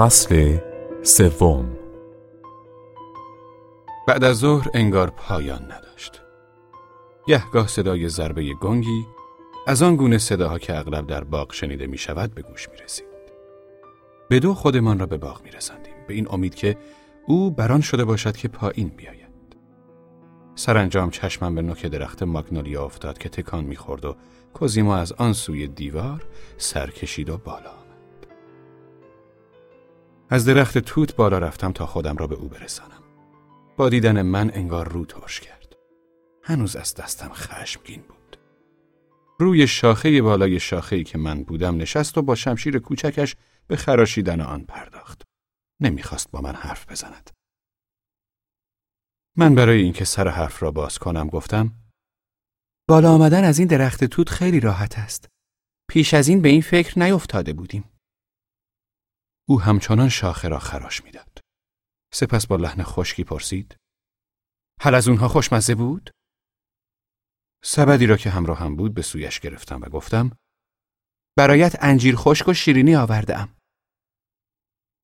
فصل سوم بعد از ظهر انگار پایان نداشت. گهگاه صدای ضربه گنگی از آن گونه صداها که اغلب در باغ شنیده می شود به گوش می رسید. به دو خودمان را به باغ می رسندیم. به این امید که او بران شده باشد که پایین بیاید. سرانجام چشمم به نوک درخت ماگنولیا افتاد که تکان می‌خورد و کوزیما از آن سوی دیوار سر کشید و بالا آمد. از درخت توت بالا رفتم تا خودم را به او برسانم. با دیدن من انگار رو ترش کرد. هنوز از دستم خشمگین بود. روی شاخه بالای شاخه‌ای که من بودم نشست و با شمشیر کوچکش به خراشیدن آن پرداخت. نمی‌خواست با من حرف بزند. من برای اینکه سر حرف را باز کنم گفتم بالا آمدن از این درخت توت خیلی راحت است. پیش از این به این فکر نیفتاده بودیم. او همچنان شاخه را خراش می‌داد. سپس با لحن خشکی پرسید حل از اونها خوشمزه بود؟ سبدی را که همراه هم بود به سویش گرفتم و گفتم برایت انجیر خشک و شیرینی آوردم.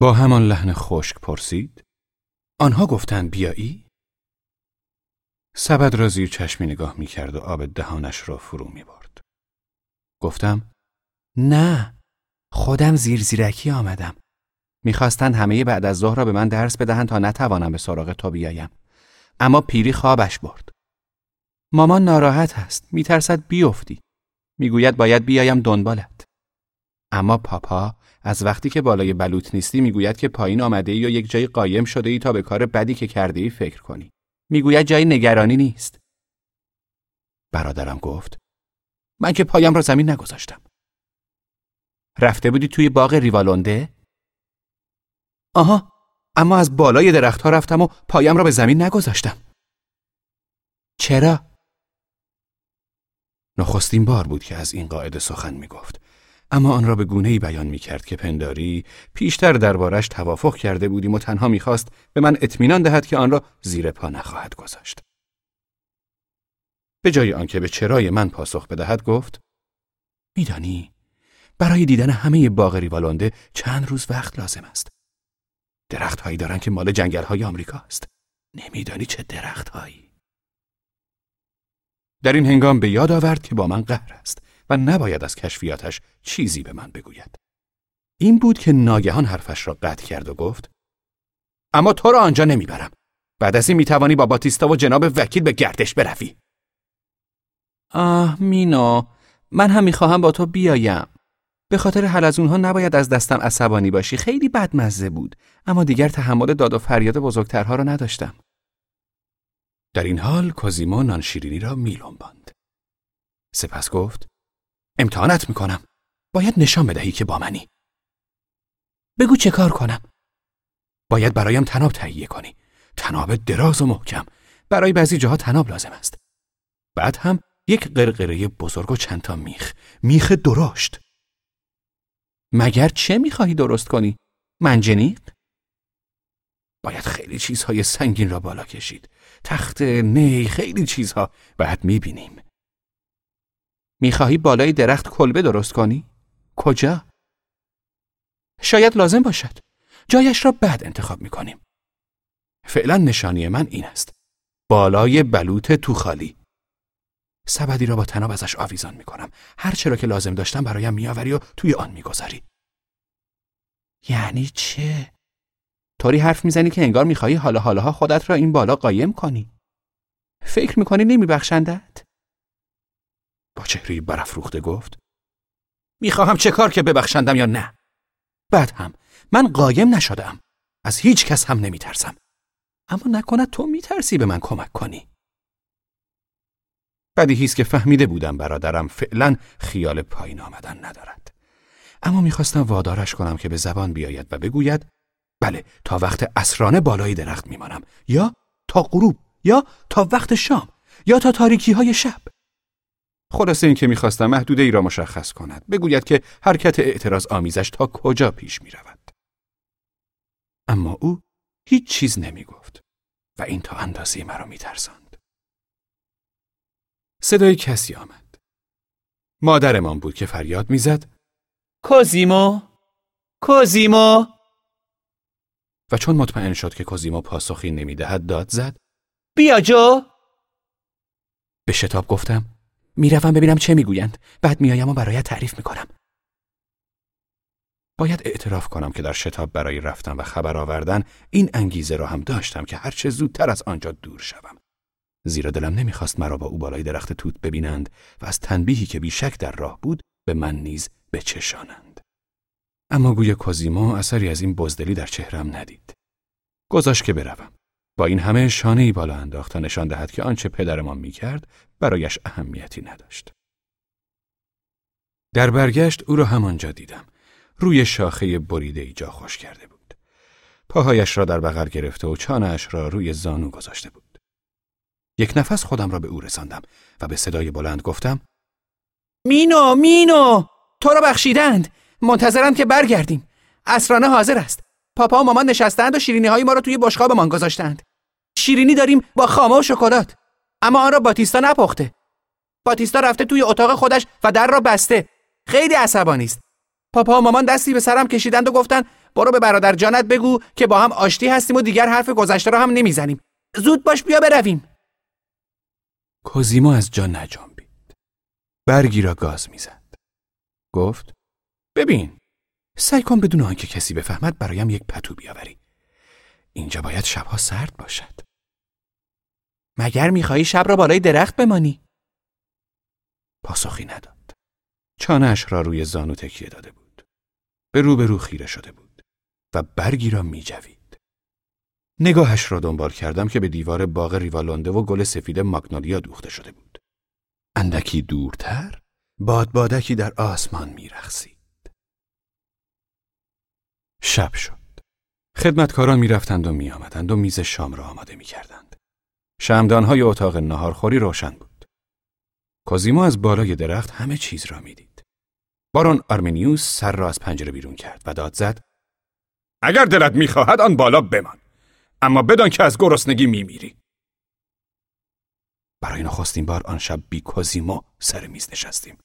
با همان لحن خشک پرسید آنها گفتند بیایی؟ سبد را زیر چشمی نگاه می کرد و آب دهانش را فرو می برد. گفتم نه خودم زیر زیرکی آمدم. می‌خواستند همه بعد از ظهر را به من درس بدهند تا نتوانم به سراغ تو بیایم. اما پیری خوابش برد. مامان ناراحت هست. میترسد بیفتی. می‌گوید باید بیایم دنبالت. اما پاپا از وقتی که بالای بلوط نیستی می‌گوید که پایین آمده و یک جای قایم شده ای تا به کار بدی که کرده ای فکر کنی. می‌گوید جای نگرانی نیست. برادرم گفت من که پایم را زمین نگذاشتم. رفته بودی توی باغ ریوالونده؟ آها اما از بالای درختها رفتم و پایم را به زمین نگذاشتم. چرا؟ نخستین بار بود که از این قاعده سخن می گفت. اما آن را به گونه ای بیان می کرد که پنداری پیشتر دربارش توافق کرده بودیم و تنها می‌خواست به من اطمینان دهد که آن را زیر پا نخواهد گذاشت. به جای آنکه به چرای من پاسخ بدهد گفت میدانی برای دیدن همه باغ ریوالونده چند روز وقت لازم است. درخت هایی دارن که مال جنگل های آمریکا است. نمیدانی چه درخت هایی. در این هنگام به یاد آورد که با من قهر است و نباید از کشفیاتش چیزی به من بگوید. این بود که ناگهان حرفش را قطع کرد و گفت اما تو را آنجا نمی‌برم. بعد از این می‌توانی با باتیستا و جناب وکیل به گردش بروی. آه مینا من هم می‌خواهم با تو بیایم. به خاطر حل از اونها نباید از دستم عصبانی باشی. خیلی بدمزه بود. اما دیگر تحمل داد و فریاد بزرگترها را نداشتم. در این حال کوزیمو نانشیرینی را میلنباند سپس گفت امتحانت می‌کنم. باید نشان بدهی که با منی. بگو چه کار کنم. باید برایم تناب تهیه کنی. تناب دراز و محکم. برای بعضی جاها تناب لازم است. بعد هم یک قرقره بزرگ و چند تا میخ. میخ درشت. مگر چه می‌خواهی درست کنی؟ منجنیق؟ باید خیلی چیزهای سنگین را بالا کشید. تخت نی خیلی چیزها بعد می‌بینیم. می‌خواهی بالای درخت کلبه درست کنی؟ کجا؟ شاید لازم باشد. جایش را بعد انتخاب می‌کنیم. فعلا نشانی من این است. بالای بلوط تو خالی. سبدی را با تناب ازش آویزان می‌کنم. هر چرا که لازم داشتم برایم میآوری و توی آن می‌گذاری. یعنی چه؟ طوری حرف می‌زنی که انگار می‌خواهی حالا حالاها خودت را این بالا قایم کنی. فکر می‌کنی نمیبخشندت؟ با چهره برافروخته گفت می‌خواهم چه کار که ببخشندم یا نه بعد هم من قایم نشدم از هیچ کس هم نمیترسم اما نکند تو میترسی به من کمک کنی بدیهی است که فهمیده بودم برادرم فعلا خیال پایین آمدن ندارد اما می‌خواستم وادارش کنم که به زبان بیاید و بگوید بله تا وقت اسرانه بالای درخت میمانم یا تا غروب یا تا وقت شام یا تا تاریکی های شب خلاصه این که می‌خواستم محدوده ای را مشخص کند بگوید که حرکت اعتراض آمیزش تا کجا پیش می رود. اما او هیچ چیز نمی گفت و این تا اندازه مرا می ترساند. صدای کسی آمد. مادرمان بود که فریاد می‌زد. کوزیمو! کوزیمو! و چون مطمئن شد که کوزیمو پاسخی نمی‌دهد داد زد. بیا جو! به شتاب گفتم می‌روم ببینم چه می‌گویند. بعد میایم و برایت تعریف می‌کنم. باید اعتراف کنم که در شتاب برای رفتن و خبر آوردن این انگیزه را هم داشتم که هرچه زودتر از آنجا دور شوم. زیرا دلم نمی‌خواست مرا با او بالای درخت توت ببینند و از تنبیهی که بیشک در راه بود به من نیز بچشانند. اما گوی کوزیمو اثری از این بزدلی در چهرم ندید. گذاشت که بروم. با این همه شانه ای بالا انداخت تا نشان دهد که آنچه پدرمان می‌کرد برایش اهمیتی نداشت. در برگشت او را همانجا دیدم. روی شاخه بریده ای جا خوش کرده بود. پاهایش را در بغل گرفته و چانهاش را روی زانو گذاشته بود. یک نفس خودم را به او رساندم و به صدای بلند گفتم مینو مینو! تو را بخشیدند. منتظرند که برگردیم. اسرانه حاضر است. پاپا و مامان نشستند و شیرینی های ما را توی بشقابمان گذاشتند. شیرینی داریم با خامه و شکلات. اما آن را باتیستا نپخته. باتیستا رفته توی اتاق خودش و در را بسته. خیلی عصبانی است. پاپا و مامان دستی به سرم کشیدند و گفتند برو به برادر جانت بگو که با هم آشتی هستیم و دیگر حرف گذشته را هم نمی‌زنیم. زود باش بیا برویم. کوزیمو از جا نجنبید. برگی را گاز می‌زد. گفت ببین سعی کن بدون آنکه کسی بفهمد برایم یک پتو بیاوری. اینجا باید شبها سرد باشد. مگر می‌خواهی شب را بالای درخت بمانی؟ پاسخی نداد. چانهاش را روی زانو تکیه داده بود. به روبرو خیره شده بود و برگی را میجوید. نگاهش را دنبال کردم که به دیوار باغ ریوالونده و گل سفید ماگنولیا دوخته شده بود اندکی دورتر بادبادکی در آسمان میرخسید شب شد. خدمتکاران می‌رفتند و میآمدند و میز شام را آماده می‌کردند. شمدانهای اتاق ناهارخوری روشن بود. کوزیمو از بالای درخت همه چیز را می‌دید. بارون آرمینیوس سر را از پنجره بیرون کرد و داد زد اگر دلت می‌خواهد آن بالا بمان اما بدان که از گرسنگی میمیری برای نخستین بار آن شب بی کوزیمو سر میز نشستیم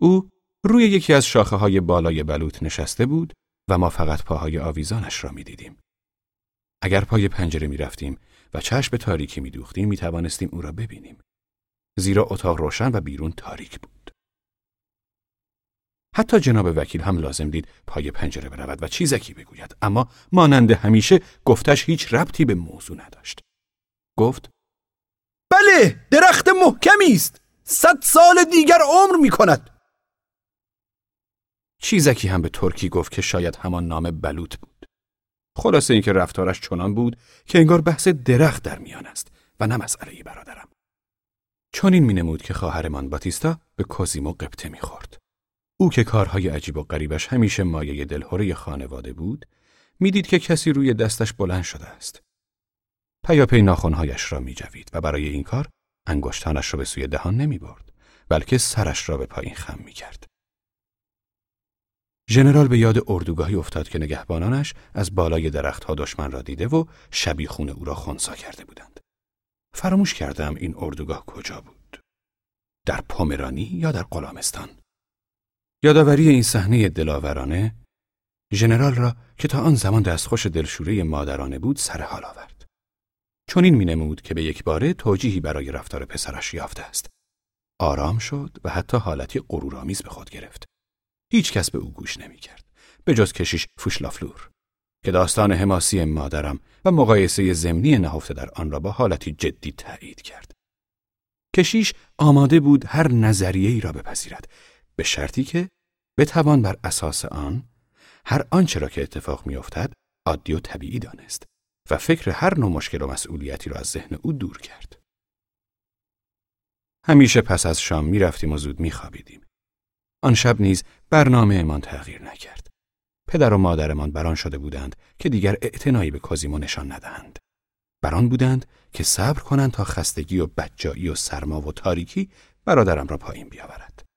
او روی یکی از شاخه های بالای بلوط نشسته بود و ما فقط پاهای آویزانش را می دیدیم. اگر پای پنجره می رفتیم و چشم به تاریکی می دوختیم می توانستیم او را ببینیم. زیرا اتاق روشن و بیرون تاریک بود. حتی جناب وکیل هم لازم دید پای پنجره برود و چیزکی بگوید اما مانند همیشه گفتش هیچ ربطی به موضوع نداشت. گفت بله درخت محکمی است صد سال دیگر عمر می کند چیزکی هم به ترکی گفت که شاید همان نام بلوط بود. خلاصه اینکه رفتارش چنان بود که انگار بحث درخت در میان است و نه مسئله برادرم. چون این مینمود که خواهرمان باتیستا به کوزیمو قبطه می‌خورد. او که کارهای عجیب و غریبش همیشه مایه دلهوره خانواده بود، می‌دید که کسی روی دستش بلند شده است. پیاپی ناخونهایش را میجوید و برای این کار انگشتانش را به سوی دهان نمی برد بلکه سرش را به پایین خم می کرد. ژنرال به یاد اردوگاهی افتاد که نگهبانانش از بالای درختها دشمن را دیده و شبیخون او را خونسا کرده بودند. فراموش کردم این اردوگاه کجا بود. در پومرانی یا در غلامستان. یادآوری این صحنه دلاورانه ژنرال را که تا آن زمان دستخوش دلشوره مادرانه بود سر حال آورد. چون این مینمود که به یک باره توجیهی برای رفتار پسرش یافته است. آرام شد و حتی حالتی غرورآمیز به خود گرفت. هیچ کس به او گوش نمی کرد. به جز کشیش فوشلافلور که داستان حماسی مادرم و مقایسه زمینی نهفته در آن را با حالتی جدی تایید کرد. کشیش آماده بود هر نظریه ای را بپذیرد به شرطی که بتوان بر اساس آن هر آنچه را که اتفاق میافتد عادی و طبیعی دانست و فکر هر نوع مشکل و مسئولیتی را از ذهن او دور کرد. همیشه پس از شام می رفتیم و زود می خوابیدیم. آن شب نیز برنامه امان تغییر نکرد. پدر و مادرمان بران شده بودند که دیگر اعتنایی به کازیمو نشان ندهند. بران بودند که صبر کنند تا خستگی و بدجایی و سرما و تاریکی برادرم را پایین بیاورد.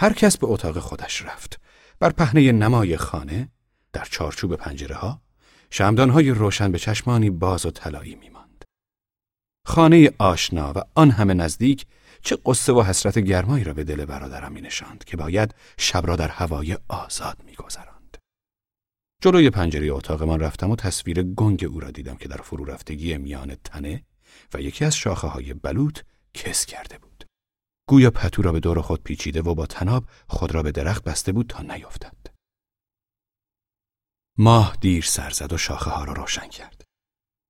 هر کس به اتاق خودش رفت. بر پهنه نمای خانه، در چارچوب پنجره ها، شمدانهای روشن به چشمانی باز و طلایی میماند. خانه آشنا و آن همه نزدیک چه قصه و حسرت گرمایی را به دل برادرم می نشاند که باید شب را در هوای آزاد می گذراند. جلوی پنجره اتاقمان رفتم و تصویر گنگ او را دیدم که در فرو رفتگی میان تنه و یکی از شاخه های بلوط کس کرده بود. گویا پتو را به دور خود پیچیده و با تناب خود را به درخت بسته بود تا نیفتد. ماه دیر سر زد و شاخه ها را روشن کرد.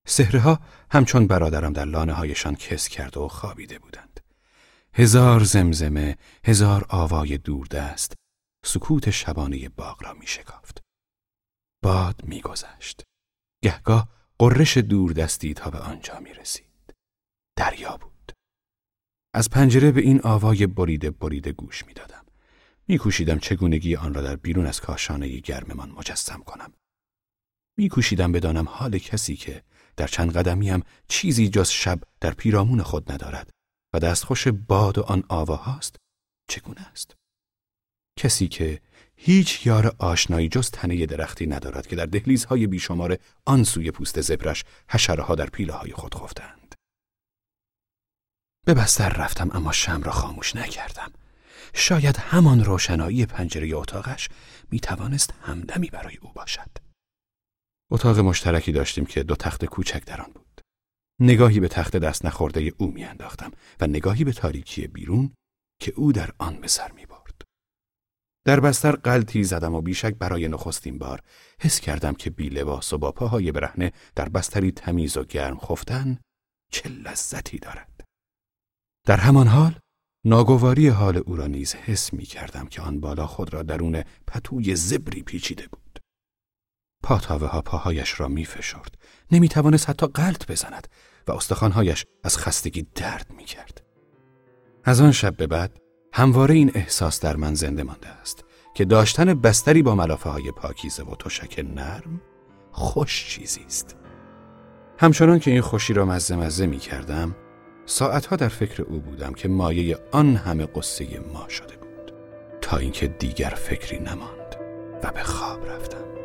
سهره ها همچون برادرم در لانه هایشان کس کرد و خوابیده بودند. هزار زمزمه، هزار آوای دوردست، سکوت شبانه باغ را می شکافت. باد میگذشت. گهگاه قررش دوردستی تا به آنجا می رسید. دریا بود. از پنجره به این آوای بریده بریده گوش می دادم. می کوشیدم چگونگی آن را در بیرون از کاشانه گرممان مجسم کنم. می کوشیدم بدانم حال کسی که در چند قدمیم چیزی جز شب در پیرامون خود ندارد و دستخوش باد و آن آواهاست چگونه است؟ کسی که هیچ یار آشنایی جز تنه درختی ندارد که در دهلیزهای بیشمار آن سوی پوست زبرش حشره در پیله های خود خفتند. به بستر رفتم اما شم را خاموش نکردم. شاید همان روشنایی پنجره اتاقش می توانست همدمی برای او باشد. اتاق مشترکی داشتیم که دو تخت کوچک در آن بود. نگاهی به تخت دست نخورده او میانداختم و نگاهی به تاریکی بیرون که او در آن به سر می برد. در بستر قلتی زدم و بیشک برای نخستین بار حس کردم که بی لباس و با پاهای برهنه در بستری تمیز و گرم خفتن چه لذتی دارد. در همان حال ناگواری حال او را نیز حس می کردم که آن بالا خود را درون پتوی زبری پیچیده بود. پاتاوه ها پاهایش را می فشرد. نمی توانست حتی قلط بزند و استخوانهایش از خستگی درد می کرد. از آن شب به بعد همواره این احساس در من زنده مانده است که داشتن بستری با ملافه های پاکیزه و تشک نرم خوش چیزی است. همچنان که این خوشی را مزه مزه می کردم ساعتها در فکر او بودم که مایه آن همه قصه ما شده بود تا اینکه دیگر فکری نماند و به خواب رفتم.